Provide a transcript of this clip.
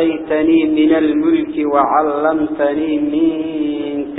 أعطيتني من الملك وعلمتني من